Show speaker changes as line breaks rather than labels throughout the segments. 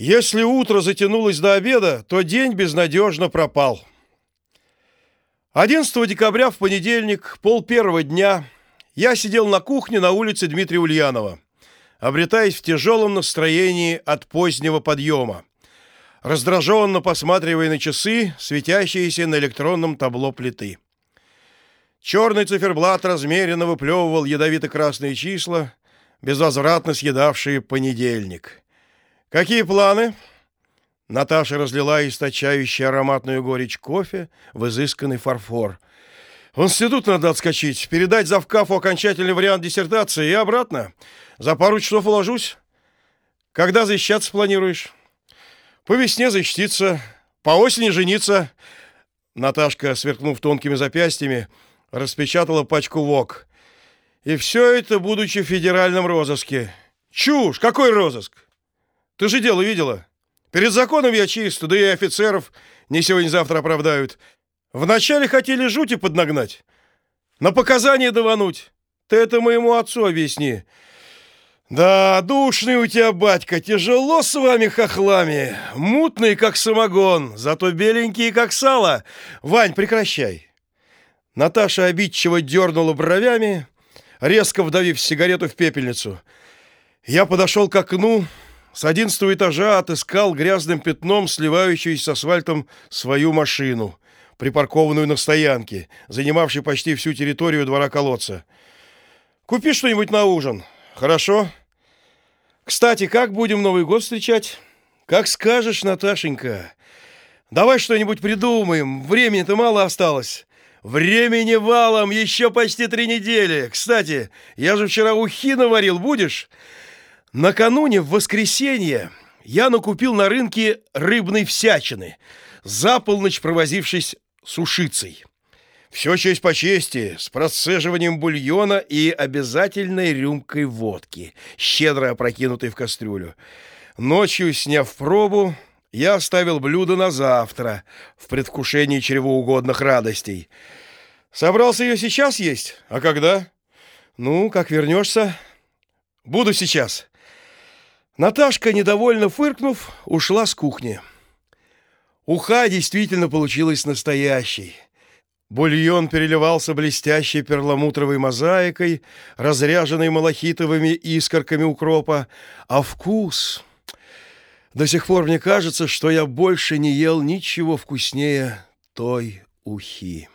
Если утро затянулось до обеда, то день безнадежно пропал. 11 декабря в понедельник, пол первого дня, я сидел на кухне на улице Дмитрия Ульянова, обретаясь в тяжелом настроении от позднего подъема, раздраженно посматривая на часы, светящиеся на электронном табло плиты. Черный циферблат размеренно выплевывал ядовито-красные числа, безвозвратно съедавшие понедельник. Какие планы? Наташа разлила источающий ароматную горечь кофе в изысканный фарфор. В институт надо отскочить, передать завкафу окончательный вариант диссертации и обратно. За пару часов уложусь. Когда защищаться планируешь? По весне защититься, по осени жениться. Наташка, сверкнув тонкими запястьями, распечатала пачку ВОК. И все это, будучи в федеральном розыске. Чушь! Какой розыск? Ты же дело видела? Перед законом я чист, да и офицеров не сегодня-завтра оправдают. Вначале хотели жути поднагнать, на показания давануть. Ты это моему отцу объясни. Да, душный у тебя, батька, тяжело с вами хохлами. Мутный, как самогон, зато беленький, как сало. Вань, прекращай. Наташа обидчиво дернула бровями, резко вдавив сигарету в пепельницу. Я подошел к окну, с одиннадцатого этажа отыскал грязным пятном сливающуюся с асфальтом свою машину, припаркованную на стоянке, занимавшей почти всю территорию двора колодца. Купи что-нибудь на ужин. Хорошо? Кстати, как будем Новый год встречать? Как скажешь, Наташенька. Давай что-нибудь придумаем. Времени-то мало осталось. Времени валом еще почти три недели. Кстати, я же вчера ухи наварил, будешь? Накануне в воскресенье я накупил на рынке рыбной всячины, за полночь провозившись с ушицей. Все честь по чести, с процеживанием бульона и обязательной рюмкой водки, щедро опрокинутой в кастрюлю. Ночью, сняв пробу, я оставил блюдо на завтра, в предвкушении чревоугодных радостей. Собрался ее сейчас есть? А когда? Ну, как вернешься? Буду сейчас. Наташка, недовольно фыркнув, ушла с кухни. Уха действительно получилась настоящей. Бульон переливался блестящей перламутровой мозаикой, разряженной малахитовыми искорками укропа, а вкус... До сих пор мне кажется, что я больше не ел ничего вкуснее той ухи.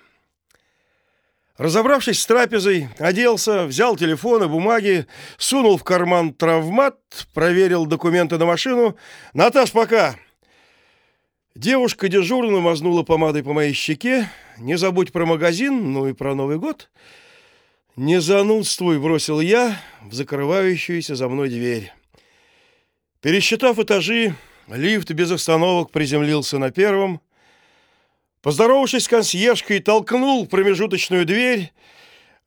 Разобравшись с трапезой, оделся, взял телефон и бумаги, сунул в карман травмат, проверил документы на машину. «Наташ, пока!» Девушка дежурно мазнула помадой по моей щеке. «Не забудь про магазин, ну и про Новый год». «Не занудствуй», — бросил я в закрывающуюся за мной дверь. Пересчитав этажи, лифт без остановок приземлился на первом — Поздоровавшись с консьержкой, толкнул промежуточную дверь.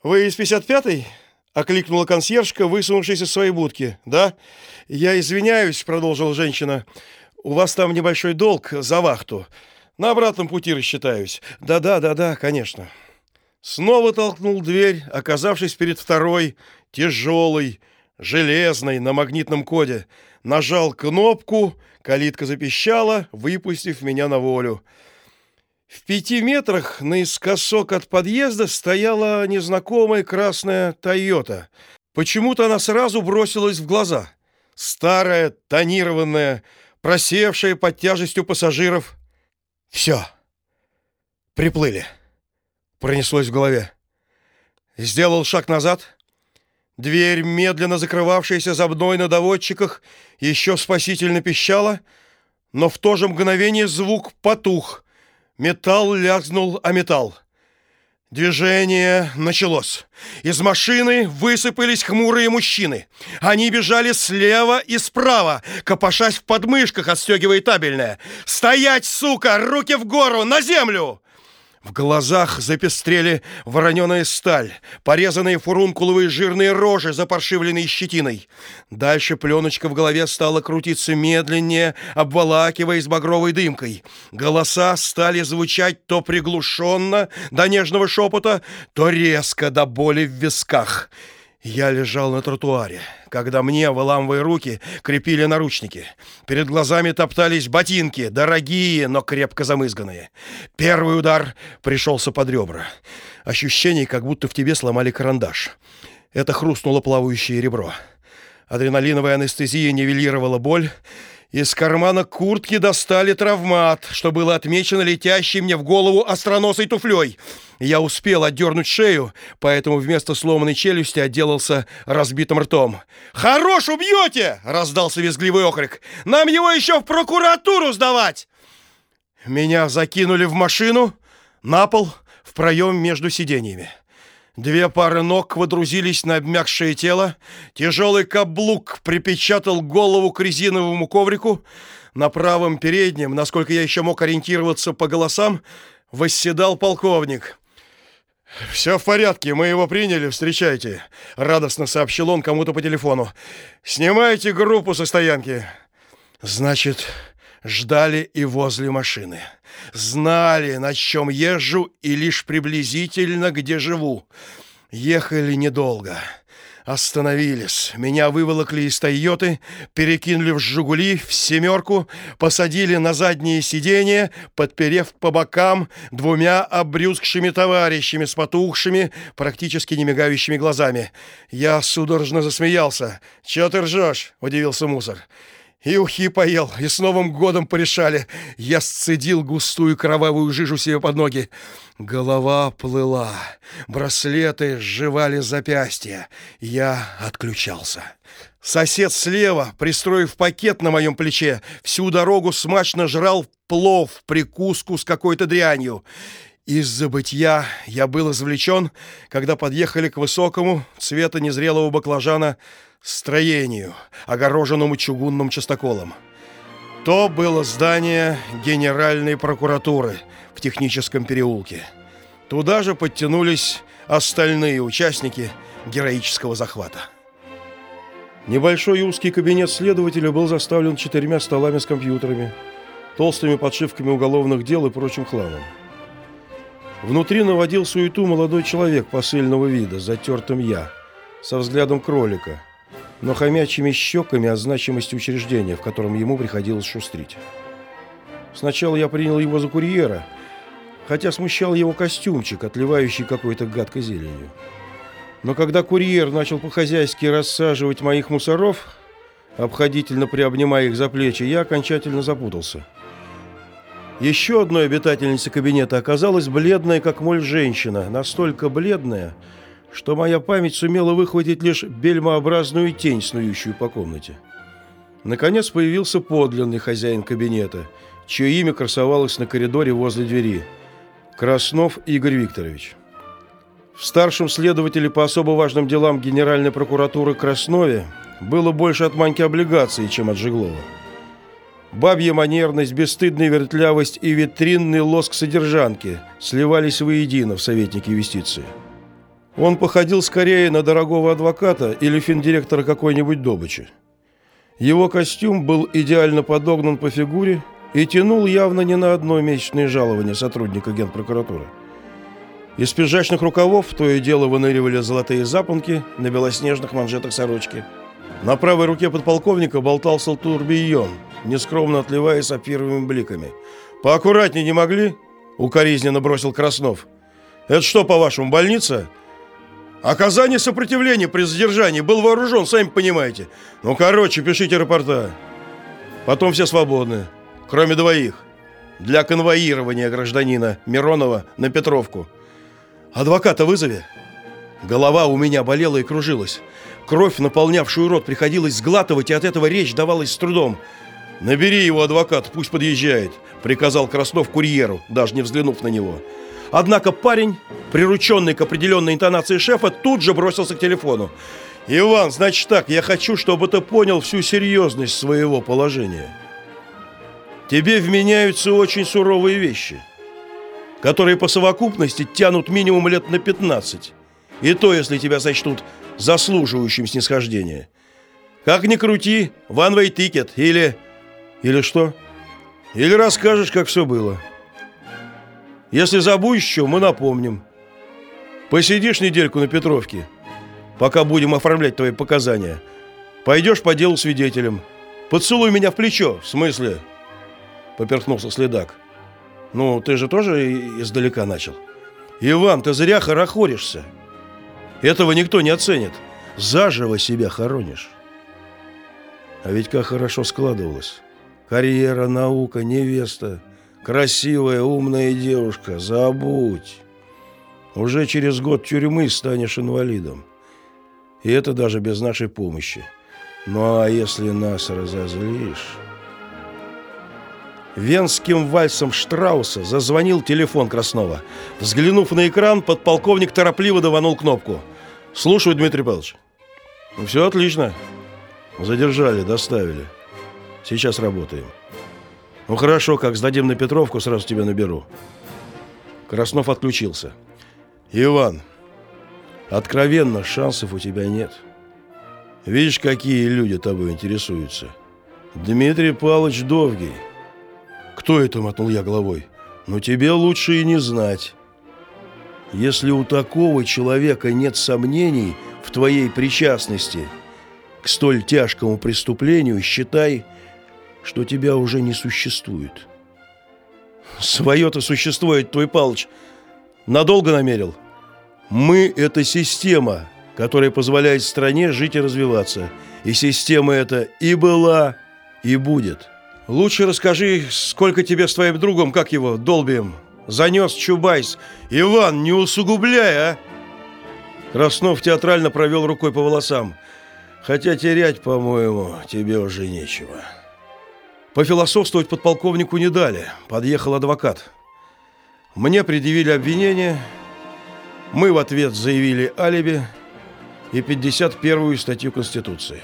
«Вы из 55-й?» — окликнула консьержка, высунувшись из своей будки. «Да? Я извиняюсь», — продолжила женщина. «У вас там небольшой долг за вахту. На обратном пути рассчитаюсь». «Да-да, да-да, конечно». Снова толкнул дверь, оказавшись перед второй, тяжелой, железной, на магнитном коде. Нажал кнопку, калитка запищала, выпустив меня на волю. В пяти метрах наискосок от подъезда стояла незнакомая красная «Тойота». Почему-то она сразу бросилась в глаза. Старая, тонированная, просевшая под тяжестью пассажиров. «Все. Приплыли». Пронеслось в голове. Сделал шаг назад. Дверь, медленно закрывавшаяся за мной на доводчиках, еще спасительно пищала, но в то же мгновение звук потух — Металл лязнул о металл. Движение началось. Из машины высыпались хмурые мужчины. Они бежали слева и справа, копошась в подмышках, отстегивая табельное. «Стоять, сука! Руки в гору! На землю!» В глазах запестрели вороненая сталь, порезанные фурункуловые жирные рожи, запаршивленные щетиной. Дальше пленочка в голове стала крутиться медленнее, обволакиваясь багровой дымкой. Голоса стали звучать то приглушенно, до нежного шепота, то резко, до боли в висках. Я лежал на тротуаре, когда мне, выламывая руки, крепили наручники. Перед глазами топтались ботинки, дорогие, но крепко замызганные. Первый удар пришелся под ребра. Ощущение, как будто в тебе сломали карандаш. Это хрустнуло плавающее ребро. Адреналиновая анестезия нивелировала боль, из кармана куртки достали травмат, что было отмечено летящей мне в голову остроносой туфлей. Я успел отдернуть шею, поэтому вместо сломанной челюсти отделался разбитым ртом. «Хорош убьете!» — раздался визгливый окрик. «Нам его еще в прокуратуру сдавать!» Меня закинули в машину, на пол, в проем между сиденьями. Две пары ног водрузились на обмякшее тело, тяжелый каблук припечатал голову к резиновому коврику. На правом переднем, насколько я еще мог ориентироваться по голосам, восседал полковник. «Все в порядке, мы его приняли, встречайте», — радостно сообщил он кому-то по телефону. «Снимайте группу со стоянки». «Значит, ждали и возле машины. Знали, на чем езжу и лишь приблизительно где живу. Ехали недолго. Остановились. Меня выволокли из «Тойоты», перекинули в «Жигули», в «семерку», посадили на заднее сиденье, подперев по бокам двумя обрюзгшими товарищами с потухшими, практически не мигающими глазами. Я судорожно засмеялся. «Чего ты ржешь?» — удивился мусор. И ухи поел, и с Новым годом порешали. Я сцедил густую кровавую жижу себе под ноги. Голова плыла, браслеты сживали запястья. Я отключался. Сосед слева, пристроив пакет на моем плече, всю дорогу смачно жрал плов, прикуску с какой-то дрянью. Из забытья я был извлечен, когда подъехали к высокому, цвета незрелого баклажана, строению, огороженному чугунным частоколом. То было здание Генеральной прокуратуры в техническом переулке. Туда же подтянулись остальные участники героического захвата. Небольшой узкий кабинет следователя был заставлен четырьмя столами с компьютерами, толстыми подшивками уголовных дел и прочим хламом. Внутри наводил суету молодой человек посыльного вида, затертым я, со взглядом кролика, но хомячими щеками о значимости учреждения, в котором ему приходилось шустрить. Сначала я принял его за курьера, хотя смущал его костюмчик, отливающий какой-то гадкой зеленью. Но когда курьер начал по-хозяйски рассаживать моих мусоров, обходительно приобнимая их за плечи, я окончательно запутался – еще одной обитательницей кабинета оказалась бледная, как моль, женщина, настолько бледная, что моя память сумела выхватить лишь бельмообразную тень, снующую по комнате. Наконец появился подлинный хозяин кабинета, чье имя красовалось на коридоре возле двери – Краснов Игорь Викторович. В старшем следователе по особо важным делам Генеральной прокуратуры Краснове было больше от маньки облигаций, чем от Жеглова. Бабья манерность, бесстыдная вертлявость и витринный лоск содержанки сливались воедино в советнике юстиции. Он походил скорее на дорогого адвоката или финдиректора какой-нибудь добычи. Его костюм был идеально подогнан по фигуре и тянул явно не на одно месячное жалование сотрудника генпрокуратуры. Из пиджачных рукавов то и дело выныривали золотые запонки на белоснежных манжетах сорочки. На правой руке подполковника болтался турбион – нескромно отливая сапфировыми бликами. «Поаккуратнее не могли?» — укоризненно бросил Краснов. «Это что, по-вашему, больница?» «Оказание сопротивления при задержании. Был вооружен, сами понимаете. Ну, короче, пишите рапорта. Потом все свободны, кроме двоих. Для конвоирования гражданина Миронова на Петровку. Адвоката вызови». Голова у меня болела и кружилась. Кровь, наполнявшую рот, приходилось сглатывать, и от этого речь давалась с трудом. «Набери его адвокат, пусть подъезжает», — приказал Краснов курьеру, даже не взглянув на него. Однако парень, прирученный к определенной интонации шефа, тут же бросился к телефону. «Иван, значит так, я хочу, чтобы ты понял всю серьезность своего положения. Тебе вменяются очень суровые вещи, которые по совокупности тянут минимум лет на 15, и то, если тебя сочтут заслуживающим снисхождения. Как ни крути, one way ticket или или что? Или расскажешь, как все было. Если забудешь что, мы напомним. Посидишь недельку на Петровке. пока будем оформлять твои показания. Пойдешь по делу свидетелем. Поцелуй меня в плечо, в смысле?» Поперхнулся следак. «Ну, ты же тоже издалека начал?» «Иван, ты зря хорохоришься. Этого никто не оценит. Заживо себя хоронишь». А ведь как хорошо складывалось. Карьера, наука, невеста, красивая, умная девушка. Забудь. Уже через год тюрьмы станешь инвалидом. И это даже без нашей помощи. Ну а если нас разозлишь... Венским вальсом Штрауса зазвонил телефон Краснова. Взглянув на экран, подполковник торопливо даванул кнопку. «Слушаю, Дмитрий Павлович». «Ну, все отлично. Задержали, доставили. Сейчас работаем. Ну хорошо, как сдадим на Петровку, сразу тебя наберу». Краснов отключился. «Иван, откровенно, шансов у тебя нет. Видишь, какие люди тобой интересуются. Дмитрий Павлович Довгий». «Кто это?» – мотнул я головой. «Но тебе лучше и не знать. Если у такого человека нет сомнений в твоей причастности к столь тяжкому преступлению, считай, что тебя уже не существует». «Свое-то существует, твой Палыч. Надолго намерил?» «Мы – это система, которая позволяет стране жить и развиваться. И система эта и была, и будет». Лучше расскажи, сколько тебе с твоим другом, как его, Долбием, занес Чубайс. Иван, не усугубляй, а!» Краснов театрально провел рукой по волосам. «Хотя терять, по-моему, тебе уже нечего». Пофилософствовать подполковнику не дали. Подъехал адвокат. Мне предъявили обвинение. Мы в ответ заявили алиби и 51-ю статью Конституции.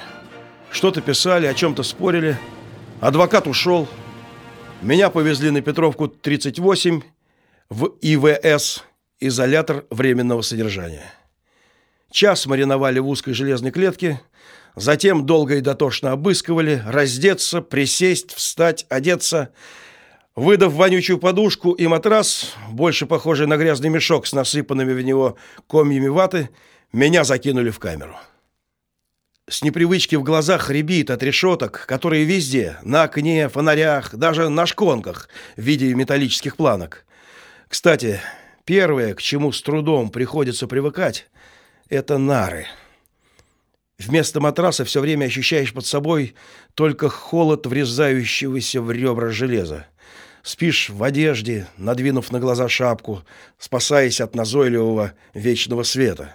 Что-то писали, о чем-то спорили – Адвокат ушел. Меня повезли на Петровку 38 в ИВС, изолятор временного содержания. Час мариновали в узкой железной клетке, затем долго и дотошно обыскивали, раздеться, присесть, встать, одеться. Выдав вонючую подушку и матрас, больше похожий на грязный мешок с насыпанными в него комьями ваты, меня закинули в камеру. С непривычки в глазах рябит от решеток, которые везде, на окне, фонарях, даже на шконках в виде металлических планок. Кстати, первое, к чему с трудом приходится привыкать, это нары. Вместо матраса все время ощущаешь под собой только холод врезающегося в ребра железа. Спишь в одежде, надвинув на глаза шапку, спасаясь от назойливого вечного света.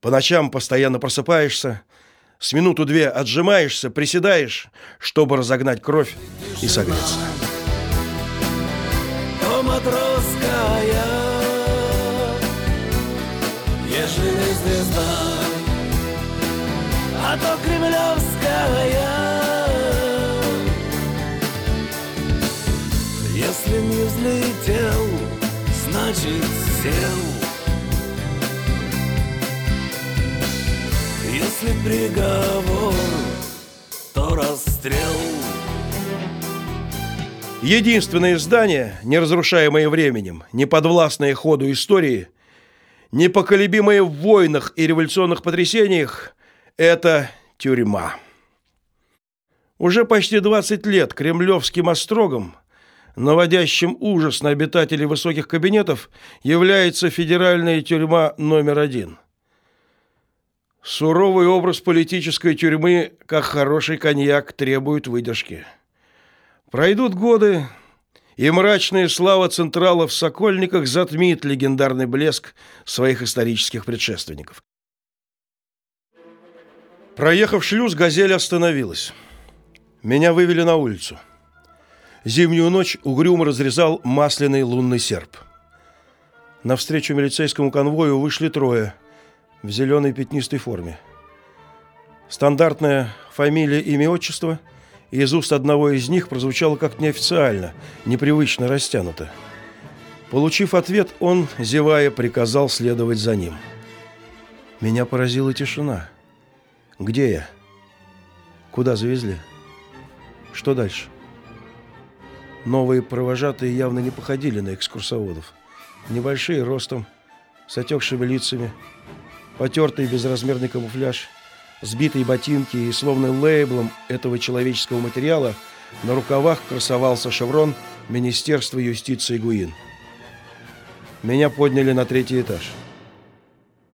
По ночам постоянно просыпаешься, с минуту-две отжимаешься, приседаешь, чтобы разогнать кровь и согреться.
Кремлевская. Если не взлетел, значит сел. Если приговор, то расстрел.
Единственное здание, не разрушаемое временем, не подвластное ходу истории, непоколебимое в войнах и революционных потрясениях, это тюрьма. Уже почти 20 лет кремлевским острогом, наводящим ужас на обитателей высоких кабинетов, является федеральная тюрьма номер один – Суровый образ политической тюрьмы, как хороший коньяк, требует выдержки. Пройдут годы, и мрачная слава Централа в Сокольниках затмит легендарный блеск своих исторических предшественников. Проехав шлюз, «Газель» остановилась. Меня вывели на улицу. Зимнюю ночь угрюмо разрезал масляный лунный серп. Навстречу милицейскому конвою вышли трое – в зеленой пятнистой форме. Стандартная фамилия, имя, отчество из уст одного из них прозвучало как неофициально, непривычно растянуто. Получив ответ, он, зевая, приказал следовать за ним. Меня поразила тишина. Где я? Куда завезли? Что дальше? Новые провожатые явно не походили на экскурсоводов. Небольшие ростом, с отекшими лицами, Потертый безразмерный камуфляж, сбитые ботинки и словно лейблом этого человеческого материала на рукавах красовался шеврон Министерства юстиции ГУИН. Меня подняли на третий этаж.